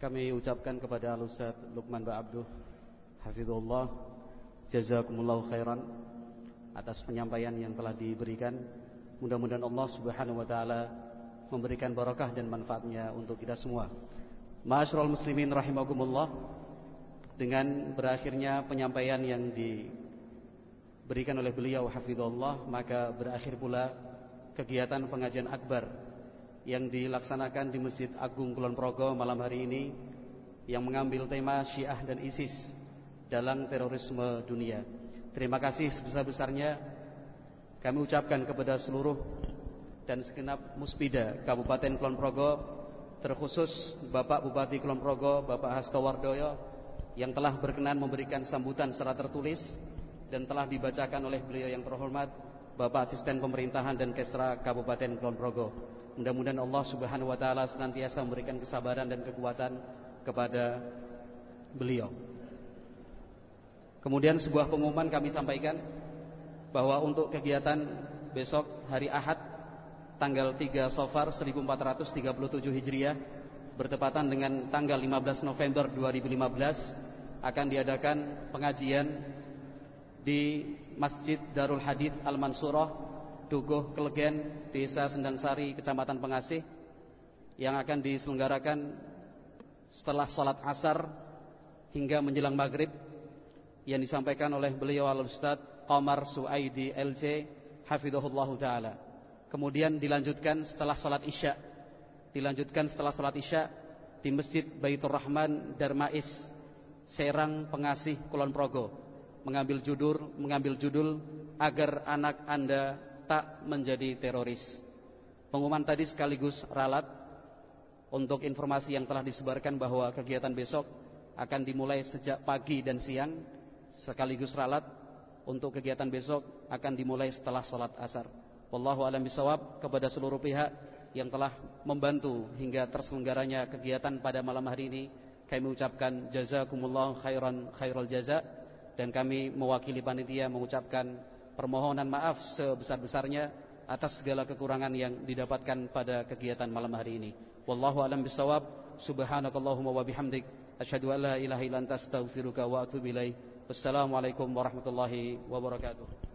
Kami ucapkan kepada Al-Ustaz Luqman Ba'abduh Hafizullah Jazakumullahu khairan Atas penyampaian yang telah diberikan. Mudah-mudahan Allah subhanahu wa ta'ala Memberikan barakah dan manfaatnya untuk kita semua. Ma'asyiral muslimin rahimakumullah Dengan berakhirnya penyampaian yang diberikan oleh beliau Hafizullah Maka berakhir pula kegiatan pengajian akbar yang dilaksanakan di Masjid Agung Kulon Progo malam hari ini yang mengambil tema Syiah dan ISIS dalam terorisme dunia. Terima kasih sebesar-besarnya kami ucapkan kepada seluruh dan segenap muspida Kabupaten Kulon Progo terkhusus Bapak Bupati Kulon Progo Bapak Hasto Wardoyo yang telah berkenan memberikan sambutan secara tertulis dan telah dibacakan oleh beliau yang terhormat Bapak Asisten Pemerintahan dan Kesra Kabupaten Kulon Progo. Mudah-mudahan Allah Subhanahu wa taala senantiasa memberikan kesabaran dan kekuatan kepada beliau. Kemudian sebuah pengumuman kami sampaikan bahwa untuk kegiatan besok hari Ahad tanggal 3 Safar 1437 Hijriah bertepatan dengan tanggal 15 November 2015 akan diadakan pengajian di Masjid Darul Hadith Al-Mansurah Dukuh Kelegen, Desa Sendangsari, Kecamatan Pengasih yang akan diselenggarakan setelah sholat asar hingga menjelang maghrib yang disampaikan oleh beliau al-ustaz Qamar Suaidi LC Hafidhullah Ta'ala. Kemudian dilanjutkan setelah sholat isya. Dilanjutkan setelah sholat isya di Masjid Baitur Rahman Darmais Serang Pengasih Kulon Progo mengambil judul mengambil judul agar anak Anda tak menjadi teroris. Pengumuman tadi sekaligus ralat untuk informasi yang telah disebarkan bahwa kegiatan besok akan dimulai sejak pagi dan siang sekaligus ralat untuk kegiatan besok akan dimulai setelah sholat asar. Wallahu alam bisawab kepada seluruh pihak yang telah membantu hingga terselenggaranya kegiatan pada malam hari ini kami ucapkan jazakumullah khairan khairul jaza dan kami mewakili panitia mengucapkan permohonan maaf sebesar-besarnya atas segala kekurangan yang didapatkan pada kegiatan malam hari ini. Wallahu alam bisawab. Subhanakallahumma wa bihamdik asyhadu an la ilaha illa anta astaghfiruka wa atubu ilaik. Wassalamualaikum warahmatullahi wabarakatuh.